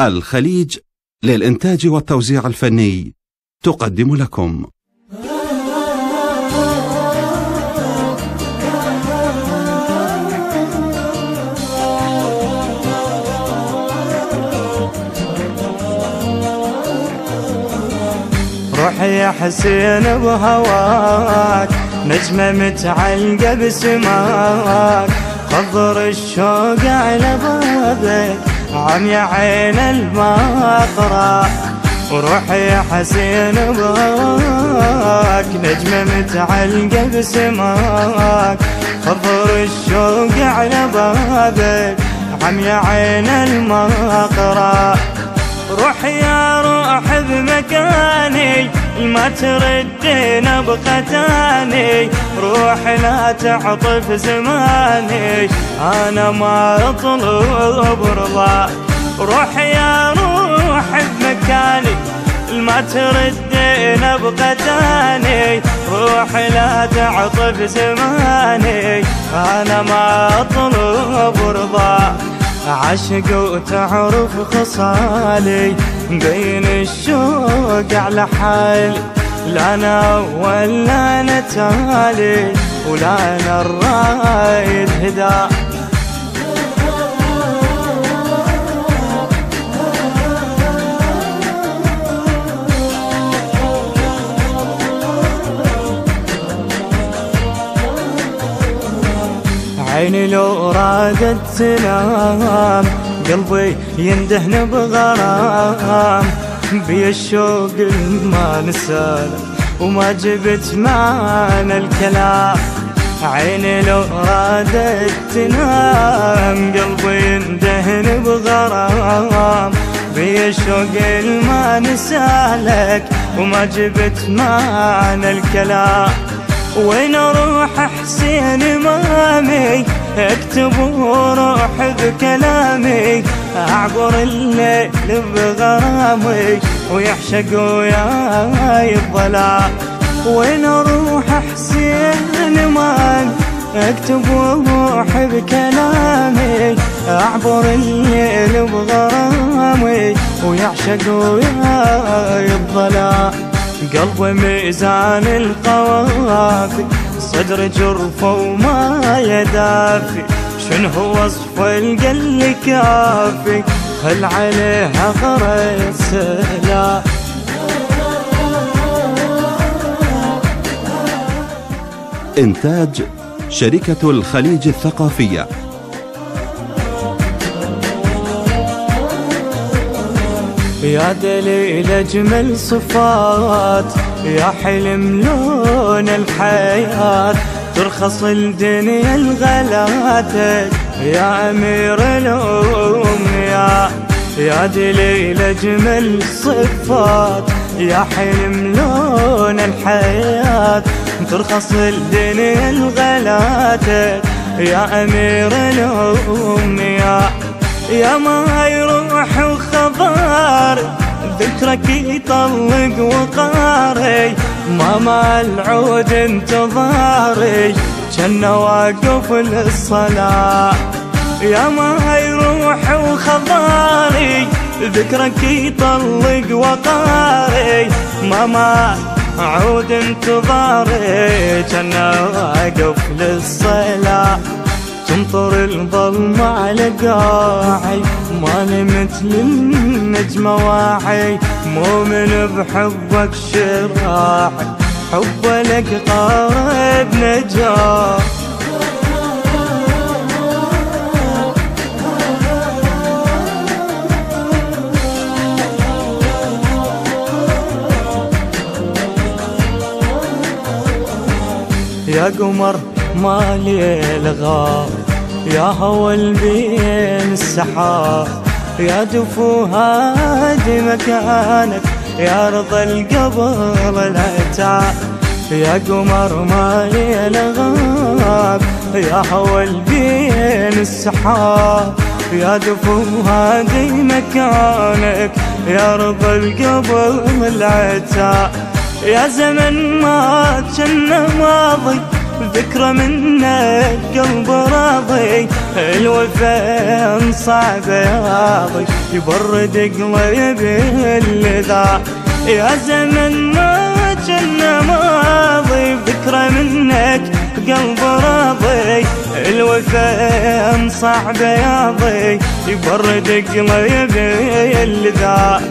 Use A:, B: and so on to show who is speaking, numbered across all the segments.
A: الخليج للإنتاج والتوزيع الفني تقدم لكم.
B: روحي يا حسين بهواك نجمة متعلقة بسماك. خضر الشوق على بابك عم يا عين المقرى وروحي يا حسين بهواك نجمة متعلقة بسماك خضر الشوق على بابك عم يا عين المقرى روح يا روح بمكاني ما تردين ابقى تاني روح لا تعطف زماني أنا ما أطلب رضاك روح يا روح بمكاني ما تردين ابقى تاني روح لا تعطف زماني أنا ما أطلب رضاك عشق وتعرف خصالي بين الشوق على حالي لا أنا ولا أنا تالي ولا أنا الرايد هدا عيني لو رادت تنام قلبي يندهن بغرام. بي الشوق ما نسال وما جبت معنا الكلام. عيني لو رادت تنام قلبي يندهن بغرام. بي الشوق ما نسالك وما جبت معنا الكلام. وين أروح حسين مامي؟ اكتب وروح بكلامي. أعبر الليل بغرامي. ويعشق وياي الظلام. وين أروح حسين مامي اكتب وروح بكلامي. أعبر الليل بغرامي. ويعشق وياي الظلام. قلبي ميزان القوافي. صدر جرفه وما يدافي شنو هو وصف القل كافي؟ خل عليها غرس سلام
A: إنتاج شركة الخليج الثقافية.
B: يا دليل أجمل صفات يا حلم لون الحياة. ترخص الدنيا الغلاتك. يا أمير الأمنيات يا دليل أجمل صفات. يا حلم لون الحياة. ترخص الدنيا الغلاتك. يا أمير الأمنيات يا ما يروح وخبر ذكرك يطلق وقاري. ماما العود انتظاري كان واقف للصلاة. يا ما يروح وخباري ذكرك يطلق وقاري. ماما عود انتظاري كان واقف للصلاة. تمطر الظلمة على قاعي ما نمت للنجمة واعي مؤمن بحبك شراعي. حب لك قارب نجاح يا قمر مالي الغار. يا هوى البين السحاب يا دفو هادي مكانك يا رضا القبر العتاب يا قمر مالي الغاب يا هوى البين السحاب يا دفو هادي مكانك يا رضا القبر العتاب يا زمن ما كنا ماضي ذكرى منك قلب راضي. الوفا صعب ياضي يبرد قلبي اللذا يا زمن ما جنة ماضي. فكرة منك قلب راضي. الوفا صعب ياضي يبرد قلبي اللذا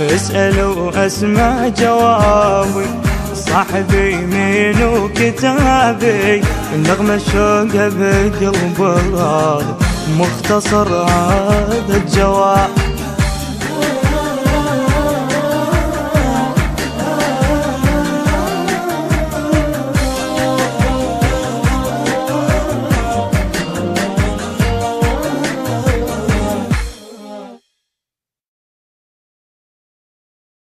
B: اسألوا اسمع جوابي. صاحبي مين وكتابي النغمة الشوق بقلب الراضي مختصر هذا الجواب.